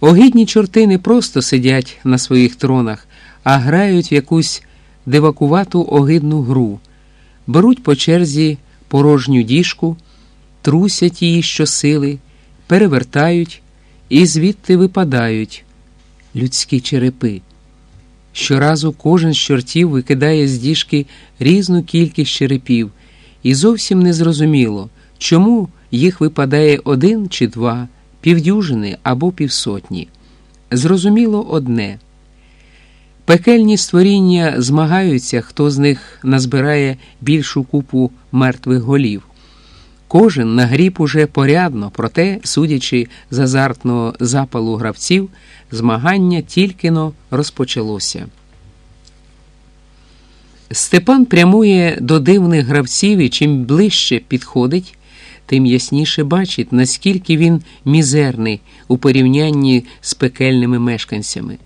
Огидні чорти не просто сидять на своїх тронах, а грають в якусь дивакувату огидну гру, беруть по черзі порожню діжку, трусять її щосили, перевертають і звідти випадають людські черепи. Щоразу кожен з чортів викидає з діжки різну кількість черепів, і зовсім незрозуміло, чому їх випадає один чи два, півдюжини або півсотні. Зрозуміло одне. Пекельні створіння змагаються, хто з них назбирає більшу купу мертвих голів. Кожен нагріб уже порядно, проте, судячи з азартного запалу гравців, змагання тільки но розпочалося. Степан прямує до дивних гравців і чим ближче підходить, тим ясніше бачить, наскільки він мізерний у порівнянні з пекельними мешканцями.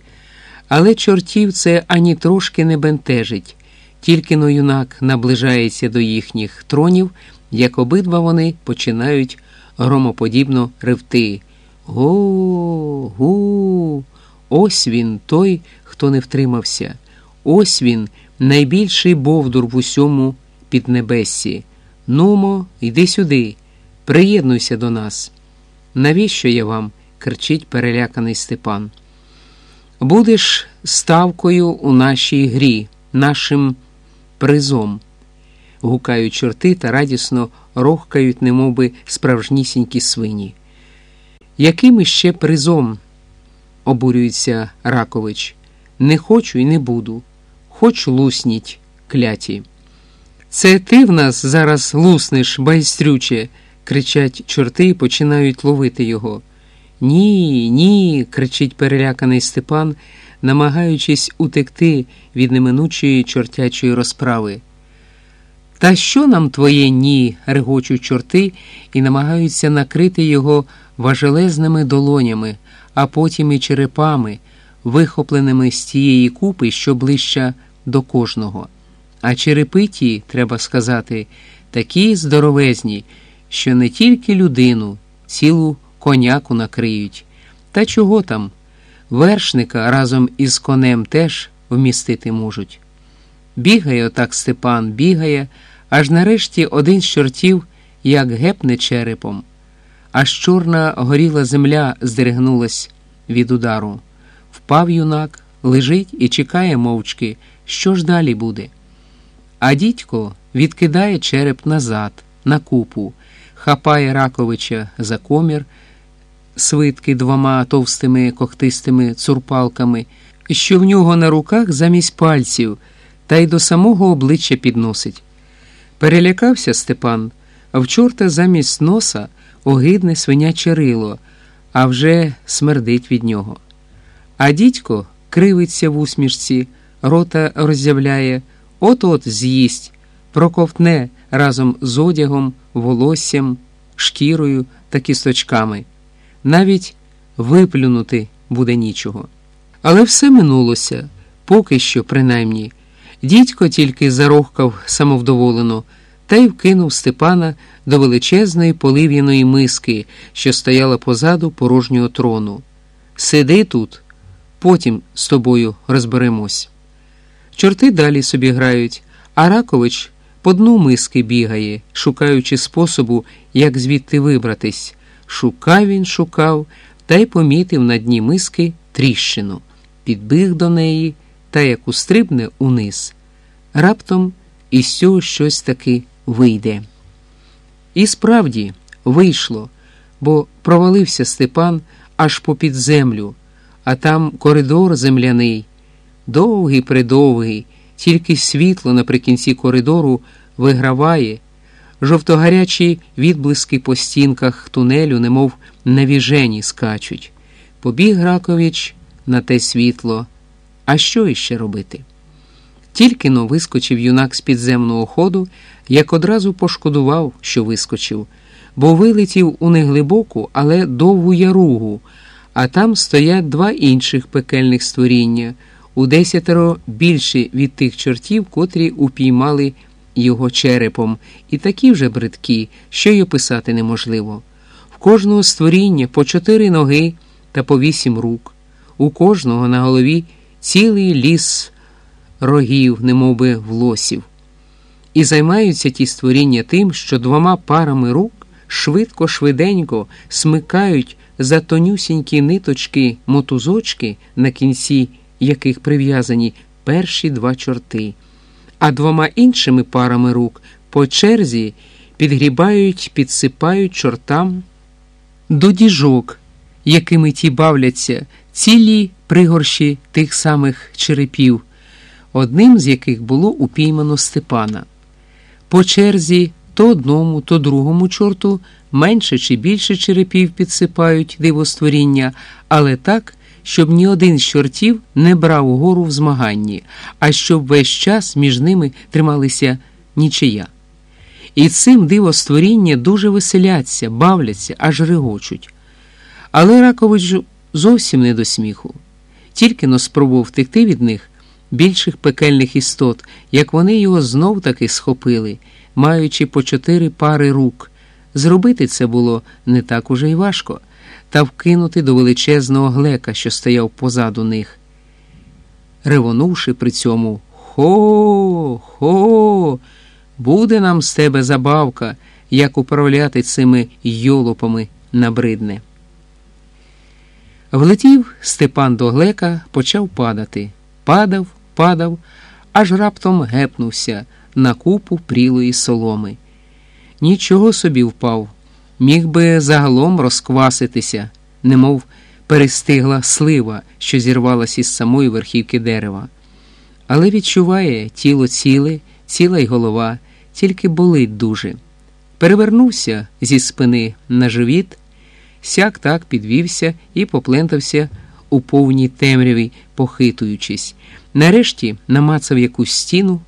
Але чортів це ані трошки не бентежить, тільки но юнак наближається до їхніх тронів, як обидва вони починають громоподібно ревти. Гу, гу, ось він, той, хто не втримався. Ось він, найбільший бовдур в усьому піднебессі. Нумо, йди сюди, приєднуйся до нас. Навіщо я вам? кричить переляканий Степан. Будеш ставкою у нашій грі, нашим призом. гукають чорти та радісно рохкають, немовби справжнісінькі свині. Яким іще призом? обурюється Ракович. Не хочу і не буду. Хоч лусніть, кляті. Це ти в нас зараз луснеш, байстрюче, кричать чорти і починають ловити його. Ні, ні, кричить переляканий Степан, намагаючись утекти від неминучої чортячої розправи. Та що нам твоє ні? регочуть чорти і намагаються накрити його важелезними долонями, а потім і черепами, вихопленими з тієї купи, що ближча до кожного. А черепи ті, треба сказати, такі здоровезні, що не тільки людину, цілу коняку накриють. Та чого там? Вершника разом із конем теж вмістити можуть. Бігає отак Степан, бігає, аж нарешті один з чортів як гепне черепом, аж чорна горіла земля здригнулась від удару. Впав юнак, лежить і чекає мовчки, що ж далі буде. А дідько відкидає череп назад, на купу, хапає Раковича за комір, свитки двома товстими когтистими цурпалками, що в нього на руках замість пальців, та й до самого обличчя підносить. Перелякався Степан, а в чорта замість носа огидне свиняче рило, а вже смердить від нього. А дідько кривиться в усмішці, рота роззявляє, от-от з'їсть, проковтне разом з одягом, волоссям, шкірою та кісточками. Навіть виплюнути буде нічого. Але все минулося, поки що, принаймні. Дідько тільки зарохкав самовдоволено та й вкинув Степана до величезної полив'яної миски, що стояла позаду порожнього трону. Сиди тут, потім з тобою розберемось. Чорти далі собі грають, а Ракович по дну миски бігає, шукаючи способу, як звідти вибратись. Шукав він, шукав та й помітив на дні миски тріщину, підбіг до неї та як устрибне униз. Раптом із цього щось таки вийде. І справді вийшло, бо провалився Степан аж попід землю, а там коридор земляний, довгий придовгий, тільки світло наприкінці коридору виграває, жовтогарячі відблиски по стінках тунелю, немов навіжені скачуть. Побіг Гракович на те світло. А що іще робити? Тільки но вискочив юнак з підземного ходу, як одразу пошкодував, що вискочив, бо вилетів у неглибоку, але довгу яругу, а там стоять два інших пекельних створіння, у десятеро більші від тих чортів, котрі упіймали його черепом, і такі вже бридкі, що й описати неможливо. В кожного створіння по чотири ноги, та по вісім рук, у кожного на голові цілий ліс рогів, немовби влосів. І займаються ті створіння тим, що двома парами рук швидко, швиденько смикають за тонюсінькі ниточки мотузочки, на кінці яких прив'язані перші два чорти, а двома іншими парами рук по черзі підгрібають, підсипають чортам до діжок, якими ті бавляться цілі пригорші тих самих черепів, одним з яких було упіймано Степана. По черзі то одному, то другому чорту менше чи більше черепів підсипають дивостворіння, але так, щоб ні один з чортів не брав угору в змаганні, а щоб весь час між ними трималися нічия. І цим дивостворіння дуже веселяться, бавляться, аж регочуть. Але Ракович зовсім не до сміху. Тільки но спробував втекти від них більших пекельних істот, як вони його знов таки схопили, маючи по чотири пари рук. Зробити це було не так уже й важко, та вкинути до величезного глека, що стояв позаду них. Ревонувши при цьому Хо, хо, буде нам з тебе забавка, як управляти цими йолопами набридне. Влетів Степан до глека, почав падати. Падав, падав, аж раптом гепнувся на купу прілої соломи. Нічого собі впав, міг би загалом розкваситися, немов перестигла слива, що зірвалась із самої верхівки дерева. Але відчуває тіло ціле, ціла й голова, тільки болить дуже. Перевернувся зі спини на живіт, сяк так підвівся і поплентався у повній темряві, похитуючись. Нарешті намацав якусь стіну.